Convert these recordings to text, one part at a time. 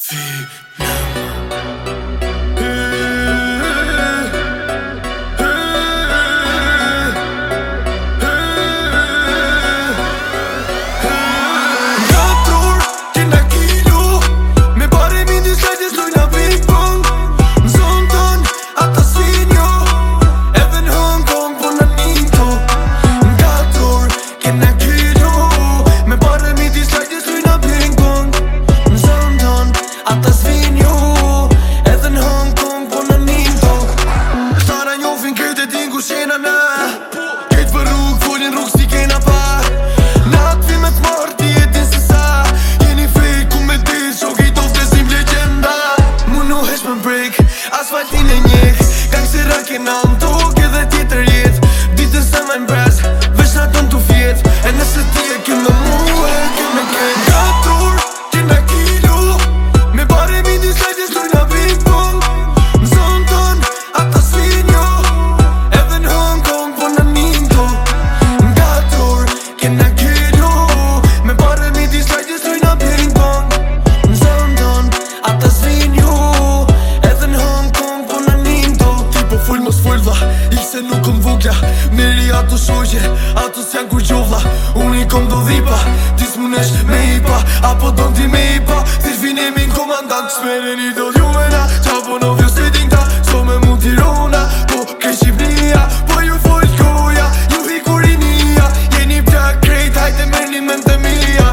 Sí. na na ato shoqe Ato s'jan kur gjovla Unë i kom do dhipa Ti s'munesh me ipa Apo do n'ti me ipa Si t'fin e min komandant Shmere një do t'jumena Qapo në vjo s'fit ta So me mund t'i rona Po ke shqipnia Po ju folj koja Ju hi kurinia Jeni pja krejt Hajte mer një mend të mija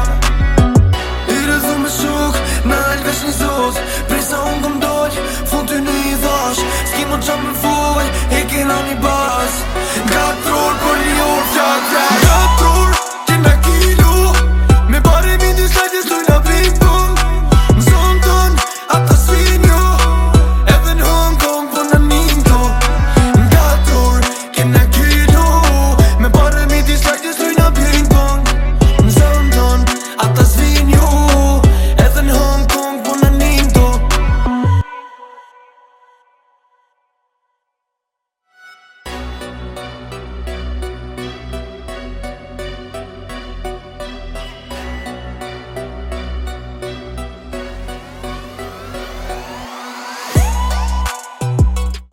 I rëzu me shuk Me alë vesh një zot Prisa unë këm doll Fun t'y një i dhash S'ki më qa me fuj një E kena një bas